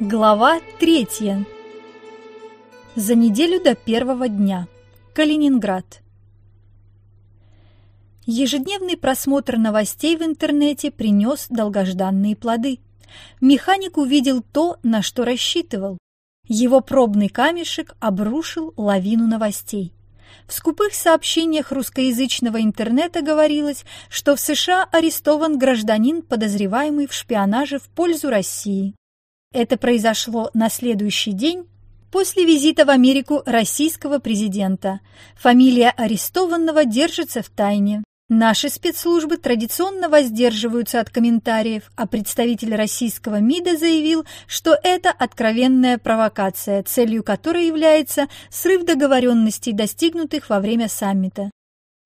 Глава третья. За неделю до первого дня. Калининград. Ежедневный просмотр новостей в интернете принес долгожданные плоды. Механик увидел то, на что рассчитывал. Его пробный камешек обрушил лавину новостей. В скупых сообщениях русскоязычного интернета говорилось, что в США арестован гражданин, подозреваемый в шпионаже в пользу России. Это произошло на следующий день после визита в Америку российского президента. Фамилия арестованного держится в тайне. Наши спецслужбы традиционно воздерживаются от комментариев, а представитель российского МИДа заявил, что это откровенная провокация, целью которой является срыв договоренностей, достигнутых во время саммита.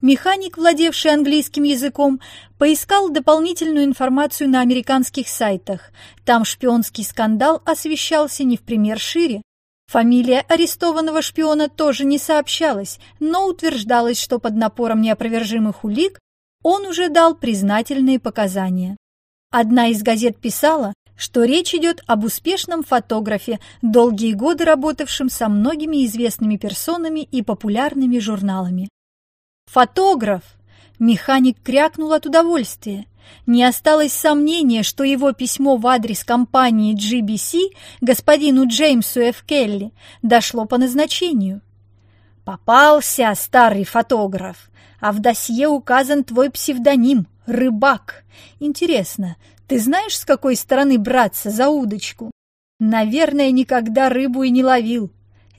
Механик, владевший английским языком, поискал дополнительную информацию на американских сайтах. Там шпионский скандал освещался не в пример шире. Фамилия арестованного шпиона тоже не сообщалась, но утверждалось, что под напором неопровержимых улик он уже дал признательные показания. Одна из газет писала, что речь идет об успешном фотографе, долгие годы работавшем со многими известными персонами и популярными журналами. Фотограф! Механик крякнул от удовольствия. Не осталось сомнения, что его письмо в адрес компании GBC господину Джеймсу Ф. Келли дошло по назначению. «Попался, старый фотограф, а в досье указан твой псевдоним — Рыбак. Интересно, ты знаешь, с какой стороны браться за удочку? Наверное, никогда рыбу и не ловил.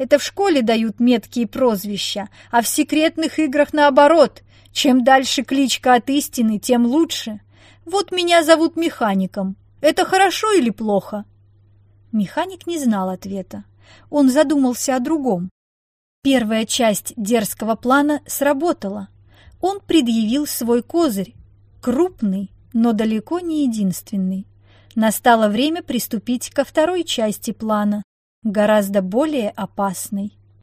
Это в школе дают меткие прозвища, а в секретных играх наоборот. Чем дальше кличка от истины, тем лучше. Вот меня зовут механиком. Это хорошо или плохо? Механик не знал ответа. Он задумался о другом. Первая часть дерзкого плана сработала. Он предъявил свой козырь. Крупный, но далеко не единственный. Настало время приступить ко второй части плана, гораздо более опасной.